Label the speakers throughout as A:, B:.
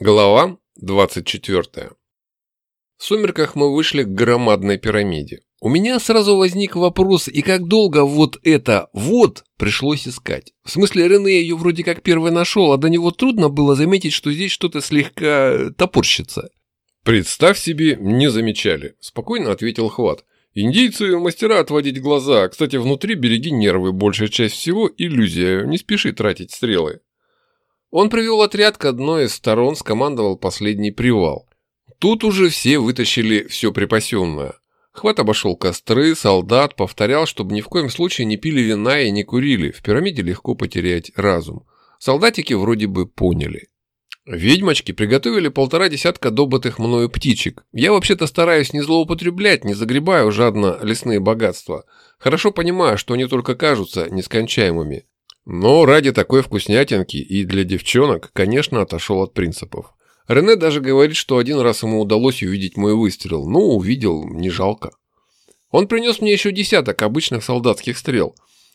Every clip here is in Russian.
A: Глава 24. В сумерках мы вышли к громадной пирамиде. У меня сразу возник вопрос, и как долго вот это «вот» пришлось искать. В смысле, Рене ее вроде как первый нашел, а до него трудно было заметить, что здесь что-то слегка топорщится. «Представь себе, не замечали», – спокойно ответил Хват. «Индийцы – мастера отводить глаза. Кстати, внутри береги нервы, большая часть всего – иллюзия. Не спеши тратить стрелы». Он привел отряд к одной из сторон, скомандовал последний привал. Тут уже все вытащили все припасенное. Хват обошел костры, солдат, повторял, чтобы ни в коем случае не пили вина и не курили, в пирамиде легко потерять разум. Солдатики вроде бы поняли. Ведьмочки приготовили полтора десятка добытых мною птичек. Я вообще-то стараюсь не злоупотреблять, не загребаю жадно лесные богатства. Хорошо понимаю, что они только кажутся нескончаемыми. Но ради такой вкуснятинки и для девчонок, конечно, отошел от принципов. Рене даже говорит, что один раз ему удалось увидеть мой выстрел. Ну, увидел, не жалко. Он принес мне еще десяток обычных солдатских стрел.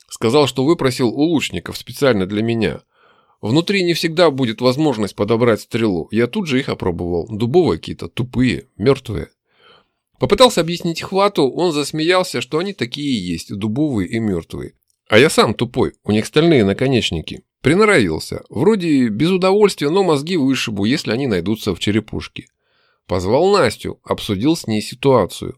A: Сказал, что выпросил у лучников специально для меня. Внутри не всегда будет возможность подобрать стрелу. Я тут же их опробовал. Дубовые какие-то, тупые, мертвые. Попытался объяснить Хвату, он засмеялся, что они такие и есть, дубовые и мертвые. А я сам тупой, у них стальные наконечники. Приноровился. Вроде без удовольствия, но мозги вышибу, если они найдутся в черепушке. Позвал Настю, обсудил с ней ситуацию.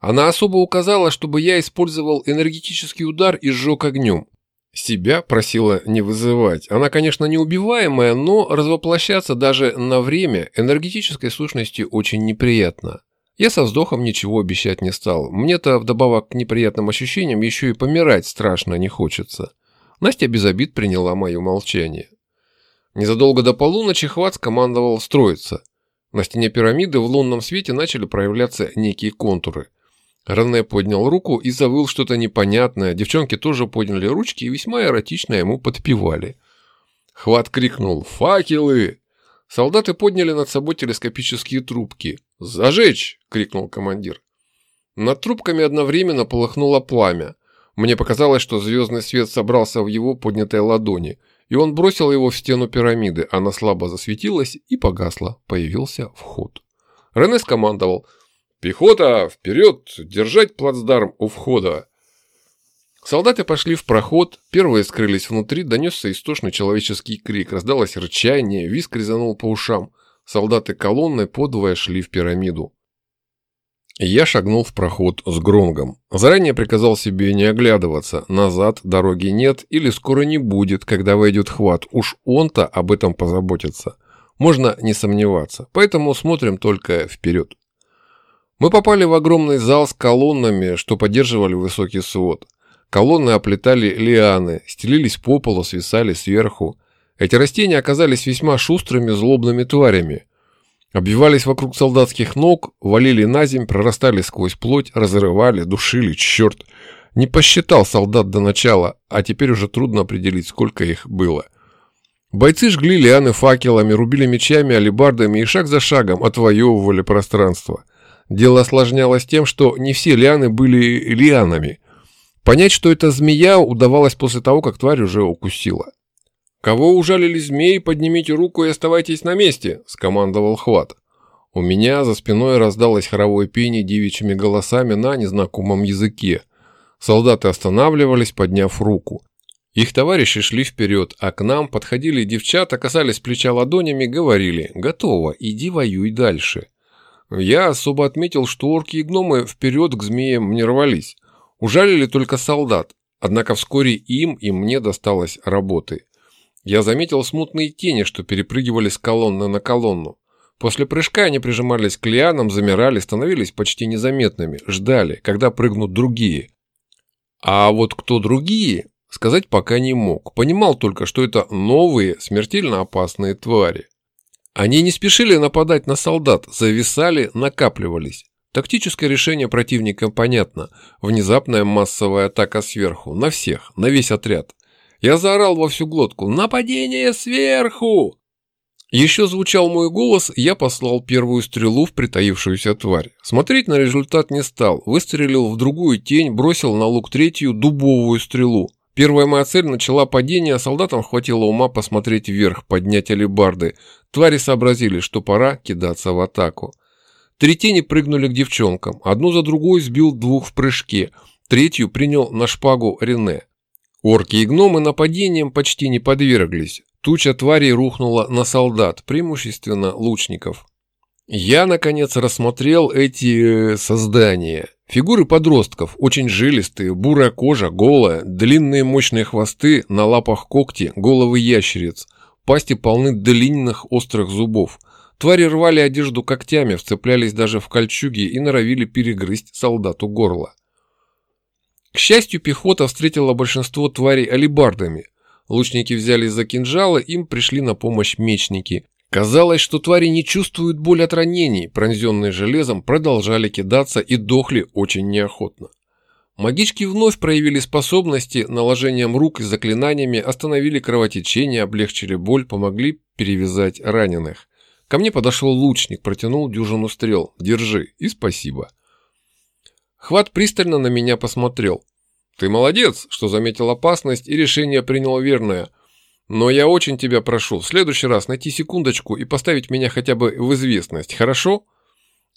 A: Она особо указала, чтобы я использовал энергетический удар и сжег огнем. Себя просила не вызывать. Она, конечно, неубиваемая, но развоплощаться даже на время энергетической сущности очень неприятно. Я со вздохом ничего обещать не стал. Мне-то вдобавок к неприятным ощущениям еще и помирать страшно не хочется. Настя без обид приняла мое молчание. Незадолго до полуночи Хват скомандовал строиться. На стене пирамиды в лунном свете начали проявляться некие контуры. Рене поднял руку и завыл что-то непонятное. Девчонки тоже подняли ручки и весьма эротично ему подпевали. Хват крикнул «Факелы!» Солдаты подняли над собой телескопические трубки. «Зажечь!» – крикнул командир. Над трубками одновременно полыхнуло пламя. Мне показалось, что звездный свет собрался в его поднятой ладони, и он бросил его в стену пирамиды. Она слабо засветилась и погасла. Появился вход. Рене скомандовал «Пехота, вперед! Держать плацдарм у входа!» Солдаты пошли в проход, первые скрылись внутри, донесся истошный человеческий крик, раздалось рычание, виск резанул по ушам. Солдаты колонной подвое шли в пирамиду. Я шагнул в проход с гронгом. Заранее приказал себе не оглядываться, назад дороги нет или скоро не будет, когда войдет хват, уж он-то об этом позаботится. Можно не сомневаться, поэтому смотрим только вперед. Мы попали в огромный зал с колоннами, что поддерживали высокий свод. Колонны оплетали лианы, стелились по полу, свисали сверху. Эти растения оказались весьма шустрыми злобными тварями. Обвивались вокруг солдатских ног, валили на земь, прорастали сквозь плоть, разрывали, душили, черт. Не посчитал солдат до начала, а теперь уже трудно определить, сколько их было. Бойцы жгли лианы факелами, рубили мечами, алебардами и шаг за шагом отвоевывали пространство. Дело осложнялось тем, что не все лианы были лианами – Понять, что это змея, удавалось после того, как тварь уже укусила. «Кого ужалили змеи, поднимите руку и оставайтесь на месте», – скомандовал Хват. У меня за спиной раздалось хоровое пение девичьими голосами на незнакомом языке. Солдаты останавливались, подняв руку. Их товарищи шли вперед, а к нам подходили девчата, касались плеча ладонями, говорили «Готово, иди воюй дальше». Я особо отметил, что орки и гномы вперед к змеям не рвались. Ужалили только солдат, однако вскоре им и мне досталось работы. Я заметил смутные тени, что перепрыгивали с колонны на колонну. После прыжка они прижимались к лианам, замирали, становились почти незаметными, ждали, когда прыгнут другие. А вот кто другие, сказать пока не мог. Понимал только, что это новые, смертельно опасные твари. Они не спешили нападать на солдат, зависали, накапливались. Тактическое решение противника понятно. Внезапная массовая атака сверху. На всех, на весь отряд. Я заорал во всю глотку «Нападение сверху!» Еще звучал мой голос, я послал первую стрелу в притаившуюся тварь. Смотреть на результат не стал, выстрелил в другую тень, бросил на лук третью дубовую стрелу. Первая моя цель начала падение, а солдатам хватило ума посмотреть вверх, поднять алебарды. Твари сообразили, что пора кидаться в атаку. Три тени прыгнули к девчонкам. Одну за другой сбил двух в прыжке. Третью принял на шпагу Рене. Орки и гномы нападением почти не подверглись. Туча тварей рухнула на солдат, преимущественно лучников. Я, наконец, рассмотрел эти э, создания. Фигуры подростков, очень жилистые, бурая кожа, голая, длинные мощные хвосты, на лапах когти, головы ящериц, пасти полны длинных острых зубов. Твари рвали одежду когтями, вцеплялись даже в кольчуги и норовили перегрызть солдату горло. К счастью, пехота встретила большинство тварей алибардами. Лучники взялись за кинжалы, им пришли на помощь мечники. Казалось, что твари не чувствуют боль от ранений, пронзенные железом продолжали кидаться и дохли очень неохотно. Магички вновь проявили способности, наложением рук и заклинаниями остановили кровотечение, облегчили боль, помогли перевязать раненых. Ко мне подошел лучник, протянул дюжину стрел. «Держи» и спасибо. Хват пристально на меня посмотрел. «Ты молодец, что заметил опасность и решение принял верное. Но я очень тебя прошу в следующий раз найти секундочку и поставить меня хотя бы в известность, хорошо?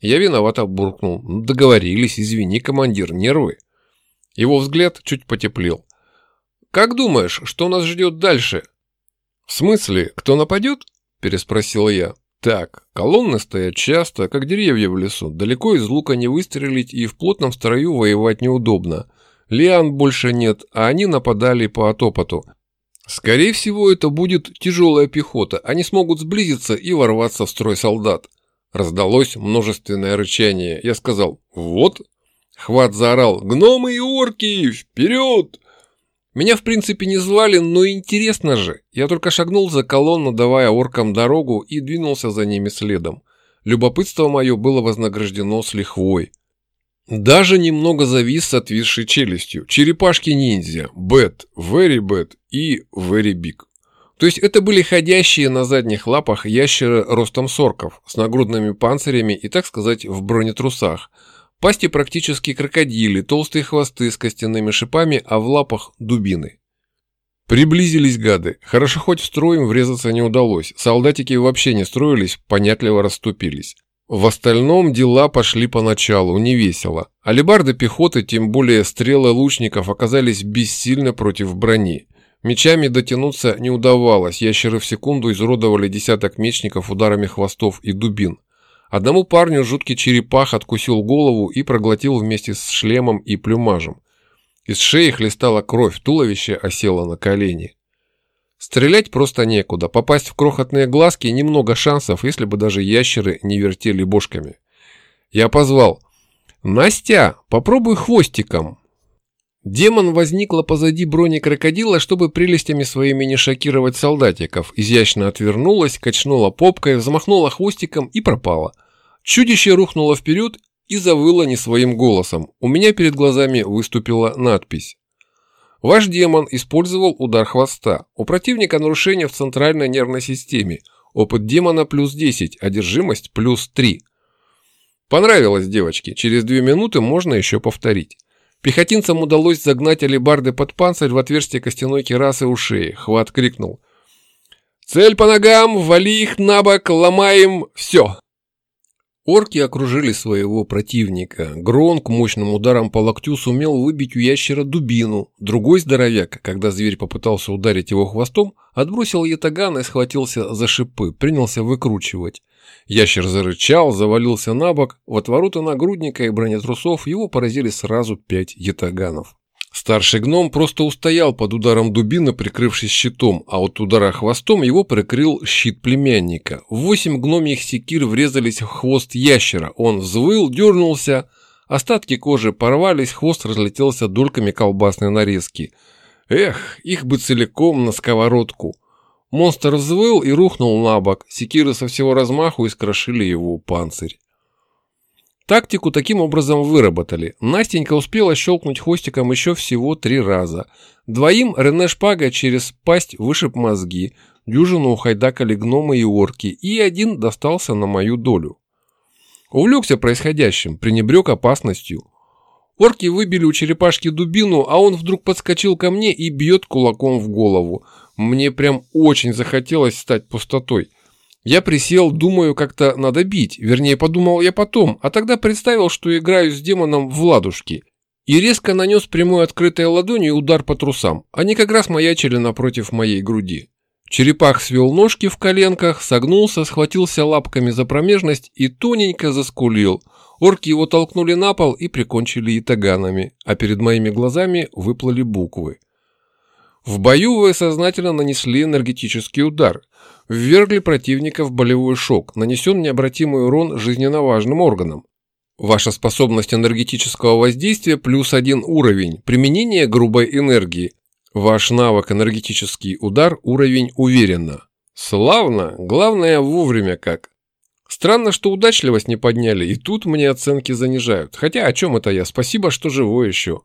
A: Я виновато буркнул. Договорились, извини, командир, нервы. Его взгляд чуть потеплел. Как думаешь, что нас ждет дальше? В смысле, кто нападет? Переспросил я. Так, колонны стоят часто, как деревья в лесу. Далеко из лука не выстрелить и в плотном строю воевать неудобно. Лиан больше нет, а они нападали по отопоту. Скорее всего, это будет тяжелая пехота. Они смогут сблизиться и ворваться в строй солдат. Раздалось множественное рычание. Я сказал «Вот». Хват заорал «Гномы и орки! Вперед!» Меня, в принципе, не звали, но интересно же. Я только шагнул за колонну, давая оркам дорогу, и двинулся за ними следом. Любопытство мое было вознаграждено с лихвой. Даже немного завис с отвисшей челюстью. Черепашки-ниндзя, бэт, very bad и very big. То есть это были ходящие на задних лапах ящеры ростом сорков, с нагрудными панцирями и, так сказать, в бронетрусах. Пасти практически крокодили, толстые хвосты с костяными шипами, а в лапах дубины. Приблизились гады. Хорошо хоть в строй им врезаться не удалось. Солдатики вообще не строились, понятливо расступились. В остальном дела пошли поначалу, невесело. Алибарды пехоты, тем более стрелы лучников, оказались бессильны против брони. Мечами дотянуться не удавалось, ящеры в секунду изуродовали десяток мечников ударами хвостов и дубин. Одному парню жуткий черепах откусил голову и проглотил вместе с шлемом и плюмажем. Из шеи хлестала кровь, туловище осело на колени. Стрелять просто некуда, попасть в крохотные глазки немного шансов, если бы даже ящеры не вертели бошками. Я позвал. «Настя, попробуй хвостиком!» Демон возникла позади брони крокодила, чтобы прелестями своими не шокировать солдатиков, изящно отвернулась, качнула попкой, взмахнула хвостиком и пропала. Чудище рухнуло вперед и завыло не своим голосом. У меня перед глазами выступила надпись. Ваш демон использовал удар хвоста. У противника нарушение в центральной нервной системе. Опыт демона плюс 10, одержимость плюс 3. Понравилось девочке. Через две минуты можно еще повторить. Пехотинцам удалось загнать алебарды под панцирь в отверстие костяной керасы у шеи. Хват крикнул. «Цель по ногам! Вали их на бок! Ломаем! Все!» Орки окружили своего противника. Гронк мощным ударом по локтю сумел выбить у ящера дубину. Другой здоровяк, когда зверь попытался ударить его хвостом, отбросил ятаган и схватился за шипы, принялся выкручивать. Ящер зарычал, завалился на бок, в отвороты нагрудника и бронетрусов его поразили сразу пять ятаганов. Старший гном просто устоял под ударом дубины, прикрывшись щитом, а от удара хвостом его прикрыл щит племянника. Восемь гномьих секир врезались в хвост ящера. Он взвыл, дернулся. Остатки кожи порвались, хвост разлетелся дольками колбасной нарезки. Эх, их бы целиком на сковородку. Монстр взвыл и рухнул на бок. Секиры со всего размаху искрошили его панцирь. Тактику таким образом выработали. Настенька успела щелкнуть хвостиком еще всего три раза. Двоим Рене Шпага через пасть вышиб мозги, дюжину ухайдакали гномы и орки, и один достался на мою долю. Увлекся происходящим, пренебрег опасностью. Орки выбили у черепашки дубину, а он вдруг подскочил ко мне и бьет кулаком в голову. Мне прям очень захотелось стать пустотой. Я присел, думаю, как-то надо бить, вернее, подумал я потом, а тогда представил, что играю с демоном в ладушки. И резко нанес прямой открытой ладонью удар по трусам. Они как раз маячили напротив моей груди. Черепах свел ножки в коленках, согнулся, схватился лапками за промежность и тоненько заскулил. Орки его толкнули на пол и прикончили итаганами, а перед моими глазами выплыли буквы. В бою вы сознательно нанесли энергетический удар – ввергли противника в болевой шок, нанесен необратимый урон жизненно важным органам. Ваша способность энергетического воздействия плюс один уровень, применение грубой энергии. Ваш навык энергетический удар уровень уверенно. Славно, главное вовремя как. Странно, что удачливость не подняли, и тут мне оценки занижают. Хотя о чем это я? Спасибо, что живой еще.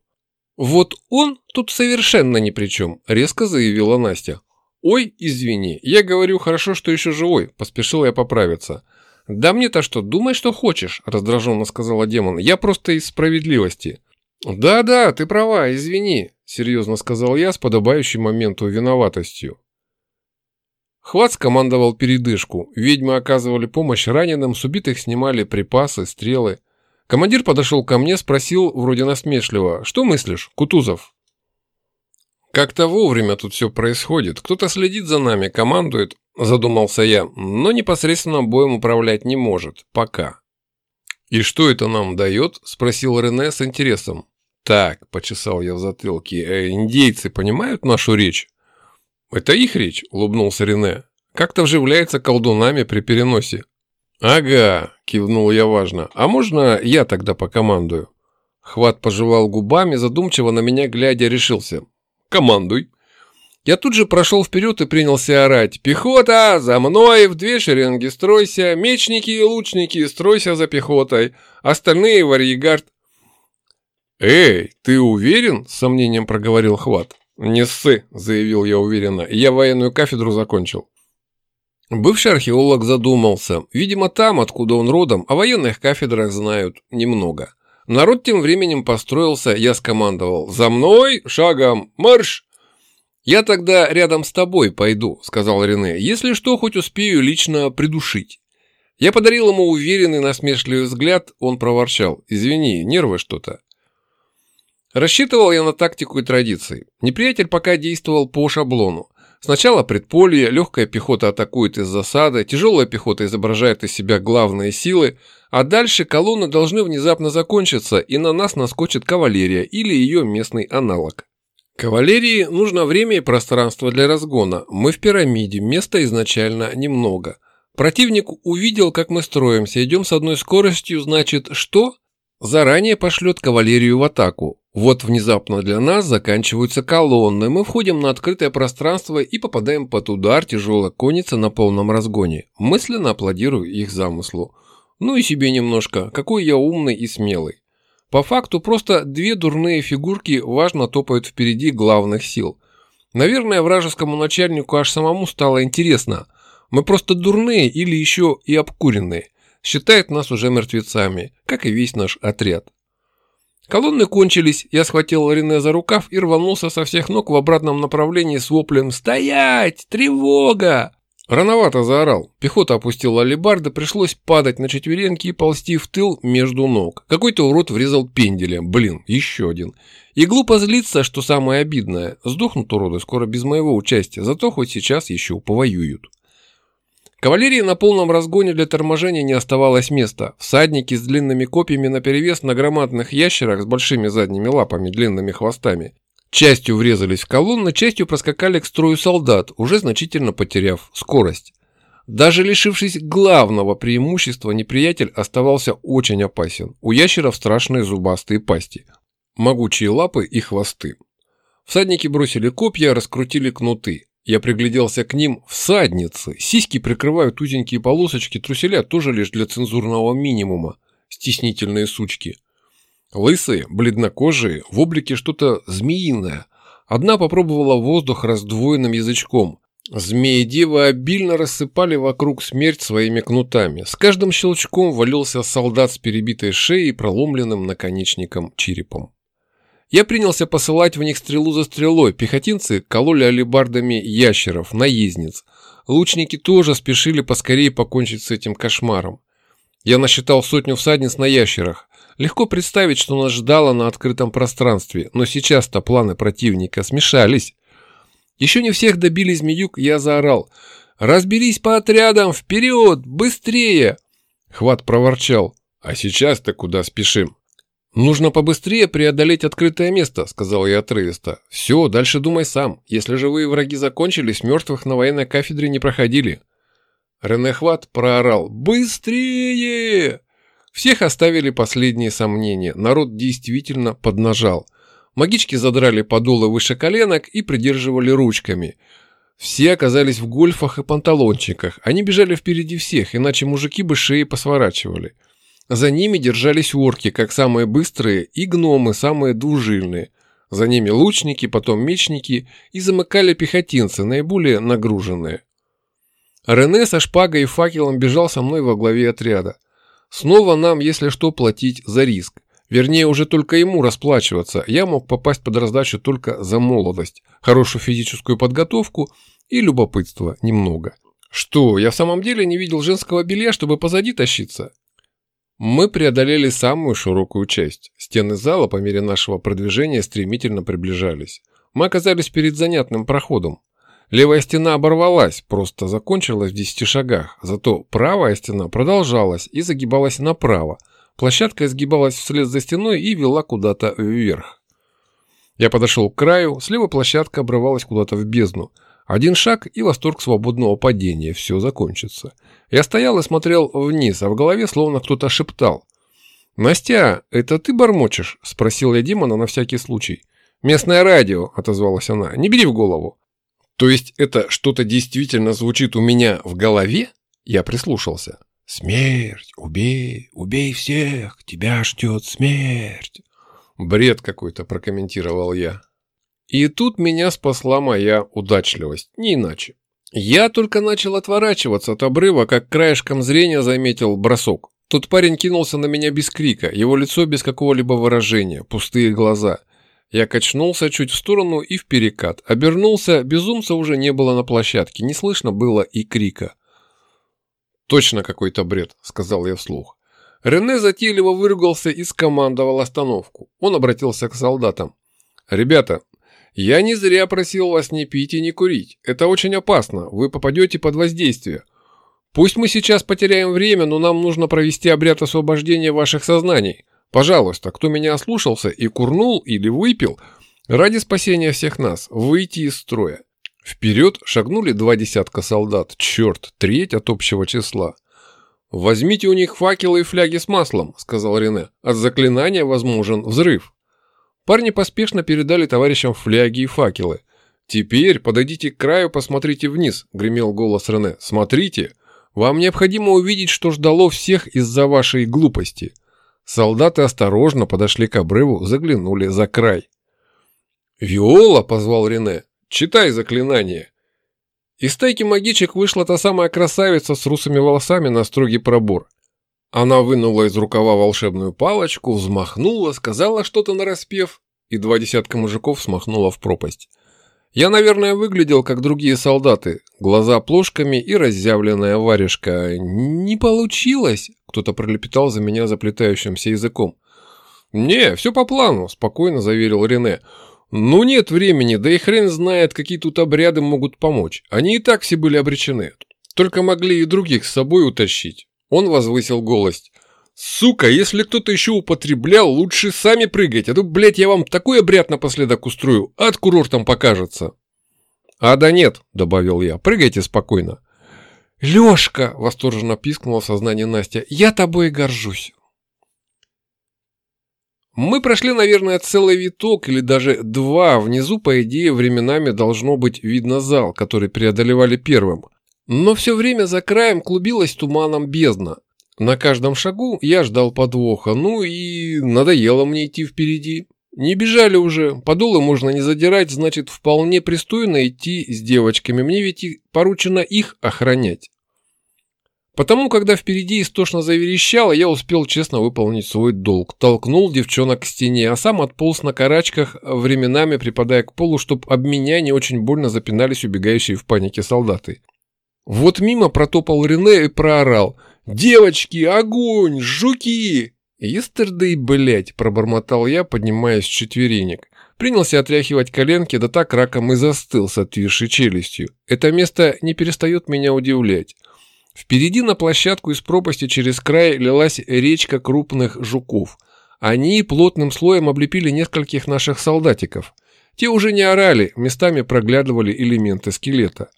A: Вот он тут совершенно ни при чем, резко заявила Настя. «Ой, извини, я говорю, хорошо, что еще живой», – поспешил я поправиться. «Да мне-то что, думай, что хочешь», – раздраженно сказала демон. «Я просто из справедливости». «Да-да, ты права, извини», – серьезно сказал я с подобающей моменту виноватостью. Хват скомандовал передышку. Ведьмы оказывали помощь раненым, с убитых снимали припасы, стрелы. Командир подошел ко мне, спросил вроде насмешливо. «Что мыслишь, Кутузов?» Как-то вовремя тут все происходит. Кто-то следит за нами, командует, задумался я, но непосредственно боем управлять не может. Пока. «И что это нам дает?» – спросил Рене с интересом. «Так», – почесал я в затылке, э, – «индейцы понимают нашу речь?» «Это их речь», – улыбнулся Рене. «Как-то вживляется колдунами при переносе». «Ага», – кивнул я важно. «А можно я тогда покомандую?» Хват пожевал губами, задумчиво на меня глядя решился. Командуй. Я тут же прошел вперед и принялся орать. «Пехота! За мной! В две шеренги стройся! Мечники и лучники, стройся за пехотой! Остальные в арьегард!» «Эй, ты уверен?» – с сомнением проговорил Хват. «Не ссы», – заявил я уверенно. «Я военную кафедру закончил». Бывший археолог задумался. Видимо, там, откуда он родом, о военных кафедрах знают немного. Народ тем временем построился, я скомандовал «За мной! Шагом! Марш!» «Я тогда рядом с тобой пойду», — сказал Рене. «Если что, хоть успею лично придушить». Я подарил ему уверенный насмешливый взгляд, он проворчал. «Извини, нервы что-то». Рассчитывал я на тактику и традиции. Неприятель пока действовал по шаблону. Сначала предполье, легкая пехота атакует из засады, тяжелая пехота изображает из себя главные силы, а дальше колонны должны внезапно закончиться, и на нас наскочит кавалерия или ее местный аналог. Кавалерии нужно время и пространство для разгона. Мы в пирамиде, места изначально немного. Противник увидел, как мы строимся, идем с одной скоростью, значит, что? Заранее пошлет кавалерию в атаку. Вот внезапно для нас заканчиваются колонны, мы входим на открытое пространство и попадаем под удар тяжелой конницы на полном разгоне. Мысленно аплодирую их замыслу. Ну и себе немножко, какой я умный и смелый. По факту просто две дурные фигурки важно топают впереди главных сил. Наверное, вражескому начальнику аж самому стало интересно. Мы просто дурные или еще и обкуренные. Считает нас уже мертвецами, как и весь наш отряд. Колонны кончились, я схватил Рене за рукав и рванулся со всех ног в обратном направлении с воплем «Стоять! Тревога!». Рановато заорал. Пехота опустила алебарды, пришлось падать на четвереньки и ползти в тыл между ног. Какой-то урод врезал пенделем. Блин, еще один. И глупо злиться, что самое обидное. Сдохнут уроды скоро без моего участия, зато хоть сейчас еще повоюют. Кавалерии на полном разгоне для торможения не оставалось места. Всадники с длинными копьями наперевес на громадных ящерах с большими задними лапами, длинными хвостами. Частью врезались в колонны, частью проскакали к строю солдат, уже значительно потеряв скорость. Даже лишившись главного преимущества, неприятель оставался очень опасен. У ящеров страшные зубастые пасти, могучие лапы и хвосты. Всадники бросили копья, раскрутили кнуты. Я пригляделся к ним. Всадницы. Сиськи прикрывают узенькие полосочки, труселя тоже лишь для цензурного минимума. Стеснительные сучки. Лысые, бледнокожие, в облике что-то змеиное. Одна попробовала воздух раздвоенным язычком. Змеи-девы обильно рассыпали вокруг смерть своими кнутами. С каждым щелчком валился солдат с перебитой шеей и проломленным наконечником черепом. Я принялся посылать в них стрелу за стрелой. Пехотинцы кололи алебардами ящеров, наездниц. Лучники тоже спешили поскорее покончить с этим кошмаром. Я насчитал сотню всадниц на ящерах. Легко представить, что нас ждало на открытом пространстве, но сейчас-то планы противника смешались. Еще не всех добили змеюк, я заорал. «Разберись по отрядам! Вперед! Быстрее!» Хват проворчал. «А сейчас-то куда спешим?» «Нужно побыстрее преодолеть открытое место», — сказал я отрывисто. «Все, дальше думай сам. Если живые враги закончились, мертвых на военной кафедре не проходили». Рене Хват проорал «Быстрее!» Всех оставили последние сомнения. Народ действительно поднажал. Магички задрали подолы выше коленок и придерживали ручками. Все оказались в гольфах и панталончиках. Они бежали впереди всех, иначе мужики бы шеи посворачивали. За ними держались орки, как самые быстрые, и гномы, самые двужильные. За ними лучники, потом мечники, и замыкали пехотинцы, наиболее нагруженные. Рене со шпагой и факелом бежал со мной во главе отряда. Снова нам, если что, платить за риск. Вернее, уже только ему расплачиваться. Я мог попасть под раздачу только за молодость, хорошую физическую подготовку и любопытство немного. Что, я в самом деле не видел женского белья, чтобы позади тащиться? Мы преодолели самую широкую часть. Стены зала по мере нашего продвижения стремительно приближались. Мы оказались перед занятным проходом. Левая стена оборвалась, просто закончилась в десяти шагах, зато правая стена продолжалась и загибалась направо. Площадка изгибалась вслед за стеной и вела куда-то вверх. Я подошел к краю, слева площадка обрывалась куда-то в бездну – один шаг и восторг свободного падения, все закончится. Я стоял и смотрел вниз, а в голове словно кто-то шептал. «Настя, это ты бормочешь?» – спросил я Димона на всякий случай. «Местное радио», – отозвалась она, – «не бери в голову». «То есть это что-то действительно звучит у меня в голове?» Я прислушался. «Смерть! Убей! Убей всех! Тебя ждет смерть!» «Бред какой-то», – прокомментировал я. И тут меня спасла моя удачливость, не иначе. Я только начал отворачиваться от обрыва, как краешком зрения заметил бросок. Тот парень кинулся на меня без крика, его лицо без какого-либо выражения, пустые глаза. Я качнулся чуть в сторону и в перекат. Обернулся, безумца уже не было на площадке, не слышно было и крика. «Точно какой-то бред», — сказал я вслух. Рене затейливо выругался и скомандовал остановку. Он обратился к солдатам. «Ребята, я не зря просил вас не пить и не курить. Это очень опасно, вы попадете под воздействие. Пусть мы сейчас потеряем время, но нам нужно провести обряд освобождения ваших сознаний. Пожалуйста, кто меня ослушался и курнул или выпил, ради спасения всех нас, выйти из строя. Вперед шагнули два десятка солдат, черт, треть от общего числа. «Возьмите у них факелы и фляги с маслом», — сказал Рене. «От заклинания возможен взрыв». Парни поспешно передали товарищам фляги и факелы. «Теперь подойдите к краю, посмотрите вниз», — гремел голос Рене. «Смотрите! Вам необходимо увидеть, что ждало всех из-за вашей глупости». Солдаты осторожно подошли к обрыву, заглянули за край. «Виола!» — позвал Рене. «Читай заклинание!» Из стайки магичек вышла та самая красавица с русыми волосами на строгий пробор. Она вынула из рукава волшебную палочку, взмахнула, сказала что-то нараспев, и два десятка мужиков смахнула в пропасть. Я, наверное, выглядел, как другие солдаты, глаза плошками и разъявленная варежка. «Не получилось!» – кто-то пролепетал за меня заплетающимся языком. «Не, все по плану», – спокойно заверил Рене. «Ну нет времени, да и хрен знает, какие тут обряды могут помочь. Они и так все были обречены. Только могли и других с собой утащить. Он возвысил голос. «Сука, если кто-то еще употреблял, лучше сами прыгать, а то, блядь, я вам такой обряд напоследок устрою, ад курортом покажется». «А да нет», — добавил я, — «прыгайте спокойно». «Лешка!» — восторженно пискнула в сознание Настя. «Я тобой горжусь!» Мы прошли, наверное, целый виток или даже два. Внизу, по идее, временами должно быть видно зал, который преодолевали первым. Но все время за краем клубилась туманом бездна. На каждом шагу я ждал подвоха, ну и надоело мне идти впереди. Не бежали уже, подолы можно не задирать, значит, вполне пристойно идти с девочками. Мне ведь поручено их охранять. Потому, когда впереди истошно заверещало, я успел честно выполнить свой долг. Толкнул девчонок к стене, а сам отполз на карачках, временами припадая к полу, чтобы об меня не очень больно запинались убегающие в панике солдаты. Вот мимо протопал Рене и проорал «Девочки, огонь! Жуки!» «Естердей, блять!» – пробормотал я, поднимаясь с четверенек. Принялся отряхивать коленки, да так раком и застыл с отвисшей челюстью. Это место не перестает меня удивлять. Впереди на площадку из пропасти через край лилась речка крупных жуков. Они плотным слоем облепили нескольких наших солдатиков. Те уже не орали, местами проглядывали элементы скелета.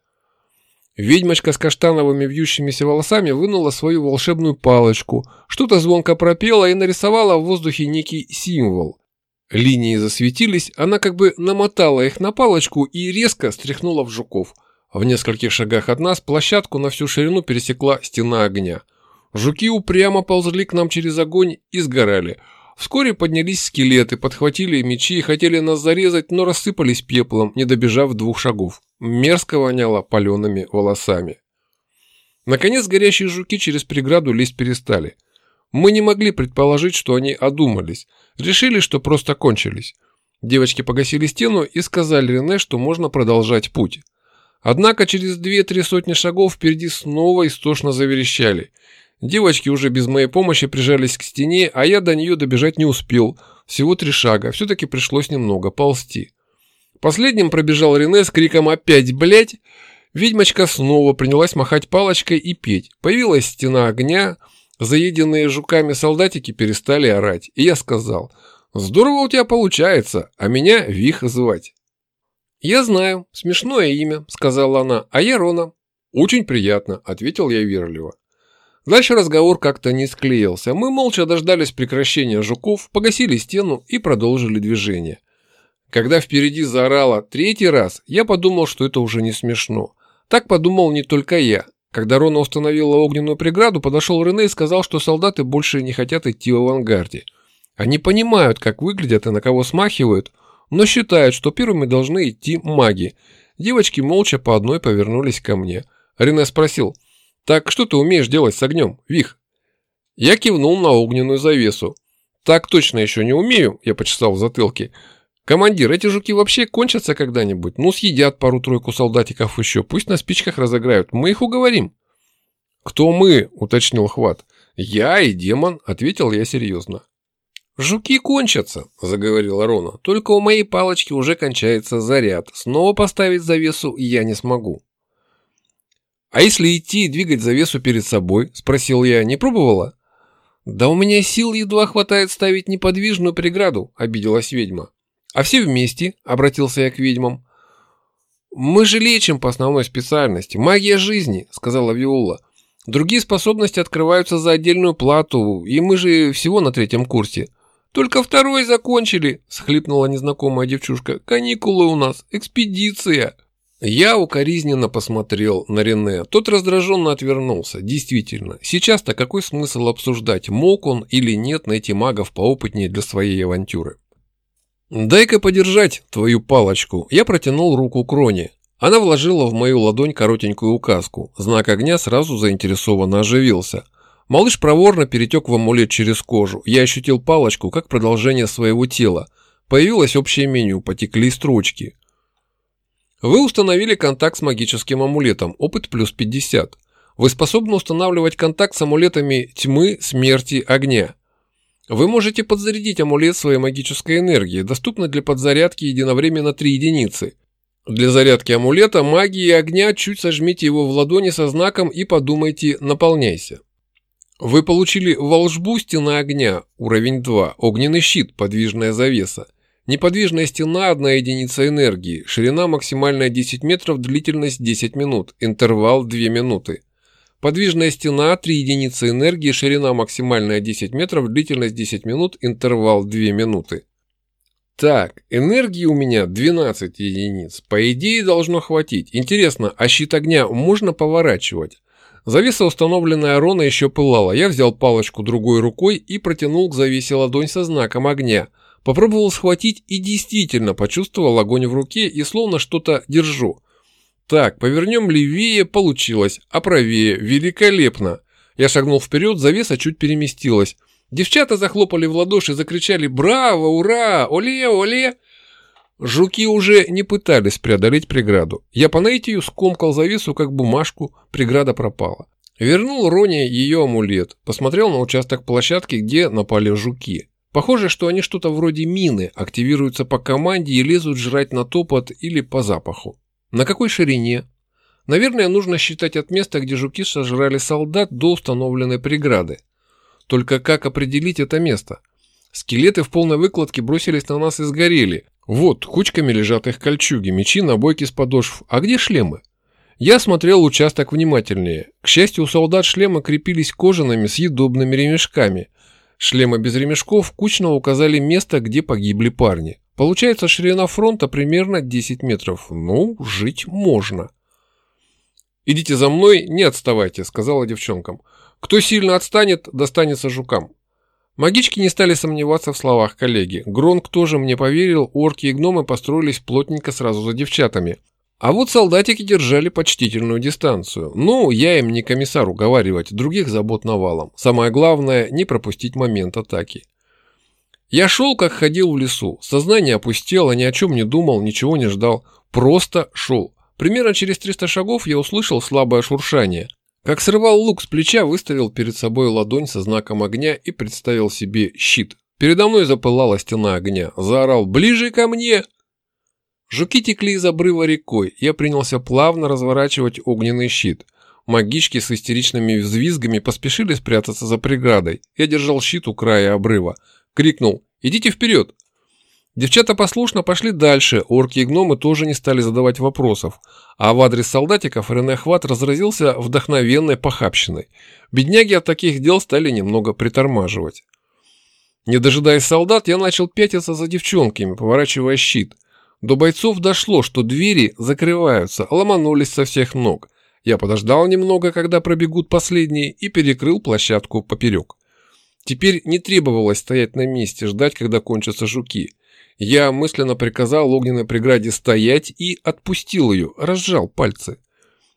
A: Ведьмочка с каштановыми вьющимися волосами вынула свою волшебную палочку, что-то звонко пропела и нарисовала в воздухе некий символ. Линии засветились, она как бы намотала их на палочку и резко стряхнула в жуков – в нескольких шагах от нас площадку на всю ширину пересекла стена огня. Жуки упрямо ползли к нам через огонь и сгорали. Вскоре поднялись скелеты, подхватили мечи и хотели нас зарезать, но рассыпались пеплом, не добежав двух шагов. Мерзко воняло палеными волосами. Наконец горящие жуки через преграду лезть перестали. Мы не могли предположить, что они одумались. Решили, что просто кончились. Девочки погасили стену и сказали Рене, что можно продолжать путь. Однако через две-три сотни шагов впереди снова истошно заверещали. Девочки уже без моей помощи прижались к стене, а я до нее добежать не успел. Всего три шага, все-таки пришлось немного ползти. Последним пробежал Рене с криком «Опять, блядь!». Ведьмочка снова принялась махать палочкой и петь. Появилась стена огня, заеденные жуками солдатики перестали орать. И я сказал «Здорово у тебя получается, а меня Вих звать». «Я знаю, смешное имя», — сказала она, — «а я Рона». «Очень приятно», — ответил я верливо. Дальше разговор как-то не склеился. Мы молча дождались прекращения жуков, погасили стену и продолжили движение. Когда впереди заорало третий раз, я подумал, что это уже не смешно. Так подумал не только я. Когда Рона установила огненную преграду, подошел Рене и сказал, что солдаты больше не хотят идти в авангарде. Они понимают, как выглядят и на кого смахивают, но считают, что первыми должны идти маги. Девочки молча по одной повернулись ко мне. Рене спросил, «Так что ты умеешь делать с огнем, Вих?» Я кивнул на огненную завесу. «Так точно еще не умею», я почесал в затылке. «Командир, эти жуки вообще кончатся когда-нибудь? Ну, съедят пару-тройку солдатиков еще, пусть на спичках разыграют, мы их уговорим». «Кто мы?» – уточнил Хват. «Я и демон», – ответил я серьезно. «Жуки кончатся», – заговорила Рона. «Только у моей палочки уже кончается заряд. Снова поставить завесу я не смогу». «А если идти и двигать завесу перед собой?» – спросил я. «Не пробовала?» «Да у меня сил едва хватает ставить неподвижную преграду», – обиделась ведьма. «А все вместе?» – обратился я к ведьмам. «Мы же лечим по основной специальности. Магия жизни», – сказала Виола. «Другие способности открываются за отдельную плату, и мы же всего на третьем курсе». «Только второй закончили», – схлипнула незнакомая девчушка. «Каникулы у нас, экспедиция». Я укоризненно посмотрел на Рене. Тот раздраженно отвернулся. Действительно, сейчас-то какой смысл обсуждать, мог он или нет найти магов поопытнее для своей авантюры? «Дай-ка подержать твою палочку». Я протянул руку Кроне. Она вложила в мою ладонь коротенькую указку. Знак огня сразу заинтересованно оживился – Малыш проворно перетек в амулет через кожу. Я ощутил палочку, как продолжение своего тела. Появилось общее меню, потекли строчки. Вы установили контакт с магическим амулетом, опыт плюс 50. Вы способны устанавливать контакт с амулетами тьмы, смерти, огня. Вы можете подзарядить амулет своей магической энергией, доступно для подзарядки единовременно 3 единицы. Для зарядки амулета магии огня чуть сожмите его в ладони со знаком и подумайте «наполняйся». Вы получили волшбу стена огня, уровень 2, огненный щит, подвижная завеса. Неподвижная стена – одна единица энергии, ширина максимальная 10 метров, длительность 10 минут, интервал 2 минуты. Подвижная стена – 3 единицы энергии, ширина максимальная 10 метров, длительность 10 минут, интервал 2 минуты. Так, энергии у меня 12 единиц. По идее должно хватить. Интересно, а щит огня можно поворачивать? Завеса, установленная Рона, еще пылала. Я взял палочку другой рукой и протянул к завесе ладонь со знаком огня. Попробовал схватить и действительно почувствовал огонь в руке и словно что-то держу. Так, повернем левее, получилось, а правее, великолепно. Я шагнул вперед, завеса чуть переместилась. Девчата захлопали в ладоши, закричали «Браво! Ура! Оле! Оле!» Жуки уже не пытались преодолеть преграду. Я по наитию скомкал завесу, как бумажку, преграда пропала. Вернул Роне ее амулет, посмотрел на участок площадки, где напали жуки. Похоже, что они что-то вроде мины, активируются по команде и лезут жрать на топот или по запаху. На какой ширине? Наверное, нужно считать от места, где жуки сожрали солдат до установленной преграды. Только как определить это место? Скелеты в полной выкладке бросились на нас и сгорели. Вот, кучками лежат их кольчуги, мечи, набойки с подошв. А где шлемы? Я смотрел участок внимательнее. К счастью, у солдат шлемы крепились кожаными съедобными ремешками. Шлемы без ремешков кучно указали место, где погибли парни. Получается ширина фронта примерно 10 метров. Ну, жить можно. «Идите за мной, не отставайте», — сказала девчонкам. «Кто сильно отстанет, достанется жукам». Магички не стали сомневаться в словах коллеги. Гронк тоже мне поверил, орки и гномы построились плотненько сразу за девчатами. А вот солдатики держали почтительную дистанцию. Ну, я им не комиссар уговаривать, других забот навалом. Самое главное, не пропустить момент атаки. Я шел, как ходил в лесу. Сознание опустело, ни о чем не думал, ничего не ждал. Просто шел. Примерно через 300 шагов я услышал слабое шуршание. Как срывал лук с плеча, выставил перед собой ладонь со знаком огня и представил себе щит. Передо мной запылала стена огня. Заорал «Ближе ко мне!» Жуки текли из обрыва рекой. Я принялся плавно разворачивать огненный щит. Магички с истеричными взвизгами поспешили спрятаться за преградой. Я держал щит у края обрыва. Крикнул «Идите вперед!» Девчата послушно пошли дальше, орки и гномы тоже не стали задавать вопросов, а в адрес солдатиков Рене Хват разразился вдохновенной похабщиной. Бедняги от таких дел стали немного притормаживать. Не дожидаясь солдат, я начал пятиться за девчонками, поворачивая щит. До бойцов дошло, что двери закрываются, ломанулись со всех ног. Я подождал немного, когда пробегут последние, и перекрыл площадку поперек. Теперь не требовалось стоять на месте, ждать, когда кончатся жуки. Я мысленно приказал огненной преграде стоять и отпустил ее, разжал пальцы.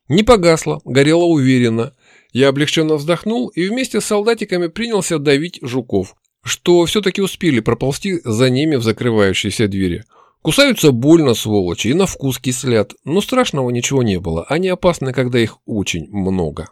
A: Не погасло, горело уверенно. Я облегченно вздохнул и вместе с солдатиками принялся давить жуков, что все-таки успели проползти за ними в закрывающиеся двери. Кусаются больно, сволочи, и на вкус кислят, но страшного ничего не было, они опасны, когда их очень много.